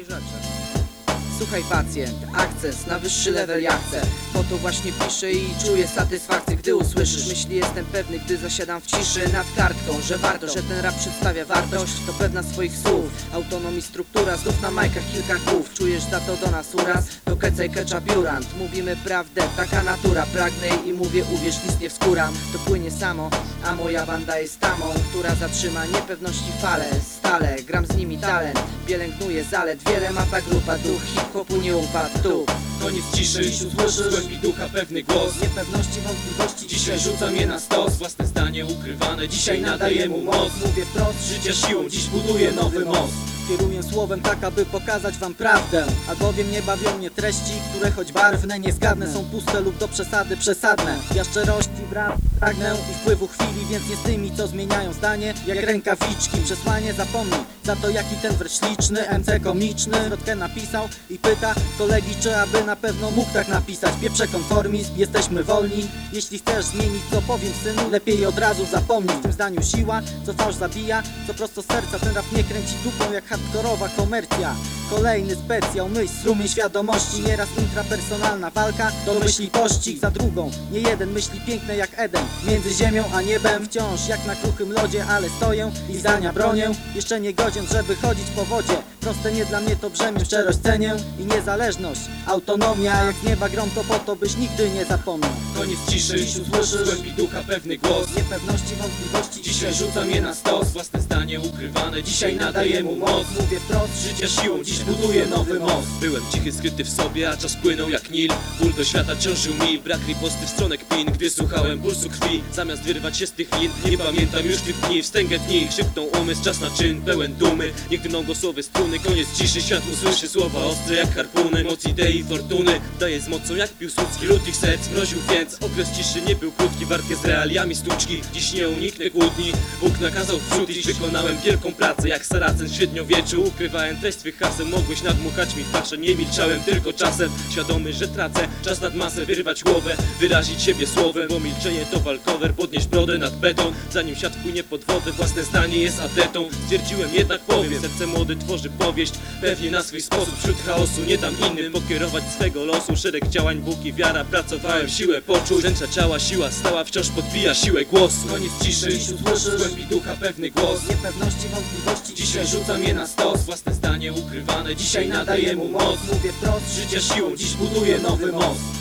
takiej rzeczy. Słuchaj pacjent, akcent na wyższy level ja chcę. Po to właśnie piszę i czuję satysfakcję Gdy usłyszysz. Myśli jestem pewny Gdy zasiadam w ciszy nad kartką Że warto, że ten rap przedstawia wartość. To pewna swoich słów. Autonomii struktura, znów na majkach kilka głów. Czujesz za to do nas uraz? To kecaj ketchup jurant Mówimy prawdę, taka natura. Pragnę i mówię uwierz, nic nie wskuram. To płynie samo, a moja banda jest tamą Która zatrzyma niepewności fale Stale, gram z nimi talent. Pielęgnuje zalet, wiele ma ta grupa Duch hip-hopu nie upadł tu. Koniec ciszy, Dziś usłyszysz głębi ducha pewny głos. Niepewności, wątpliwości Dzisiaj rzucam je na stos, własne zdanie ukrywane Dzisiaj nadaję mu moc. Mówię wprost, Życia siłą, dziś buduję nowy most. Kieruję słowem tak, aby pokazać wam prawdę. Albowiem nie bawią mnie treści, które choć barwne, niezgadne Są puste lub do przesady przesadne. Ja szczerości brak pragnę i wpływu chwili Więc nie z tymi, co zmieniają zdanie. Jak rękawiczki, przesłanie zapomnij. Za to jaki ten wers śliczny, MC komiczny. Zwrotkę napisał i pyta kolegi, czy aby na pewno mógł tak napisać. Pieprze konformizm, jesteśmy wolni. Jeśli chcesz zmienić, co powiem synu Lepiej od razu zapomnij. W tym zdaniu siła, co fałsz zabija Co prosto serca, ten rap nie kręci dupą jak hardkorowa komercja. Kolejny specjał, myśl, strumień świadomości. Nieraz intrapersonalna walka, do myśli pościg za drugą. Nie jeden myśli piękne jak Eden Między ziemią a niebem. Wciąż jak na kruchym lodzie Ale stoję i zdania bronię. Jeszcze nie godzien, żeby chodzić po wodzie. Proste nie dla mnie to brzemię, szczerość cenię. I niezależność, autonomia Jak nieba grom to po to byś nigdy nie zapomniał. Koniec ciszy, Dziś usłyszysz głębi ducha pewny głos. Niepewności, wątpliwości Dzisiaj rzucam je na stos, własne zdanie ukrywane Dzisiaj nadaję mu moc. Mówię wprost, Życia siłą, dziś buduję nowy most. Byłem cichy, skryty w sobie, a czas płynął jak Nil. Ból do świata ciążył mi, brak riposty w stronę kpin. Gdy słuchałem pulsu krwi, zamiast wyrwać się z tych lin Nie pamiętam już tych dni, wstęgę dni Krzyknął umysł, czas na czyn, pełen dumy. Niech drną głosowe struny, koniec ciszy Świat usłyszy słowa ostre jak harpuny. Moc idei, fortuny, daje z mocą jak Piłsudski Lud ich serc. Mroził więc, okres ciszy nie był krótki Walkę z realiami stłuczki, dziś nie uniknę kłótni Bóg nakazał wprzód wykonałem wielką pracę Jak Saracen w średniowieczu, ukrywałem treść twych haseł Mogłeś nadmuchać mi paszę, nie milczałem tylko czasem Świadomy, że tracę, czas nad masę wyrwać głowę Wyrazić siebie słowem, bo milczenie to walkover Podnieść brodę nad beton, zanim świat wpłynie pod wodę Własne zdanie jest atletą, stwierdziłem jednak powiem Serce młode tworzy powieść, pewnie na swój sposób Wśród chaosu nie dam innym pokierować swego losu. Szereg działań, Bóg i wiara, pracowałem siłę poczuć. Ręcza ciała, siła stała, wciąż podbija siłę głosu. Koniec ciszy, Dziś usłyszysz głębi ducha pewny głos. Niepewności, wątpliwości Dzisiaj rzucam je na stos, własne zdanie ukrywane Dzisiaj nadaję mu moc. Mówię wprost, Życia siłą, dziś buduję nowy most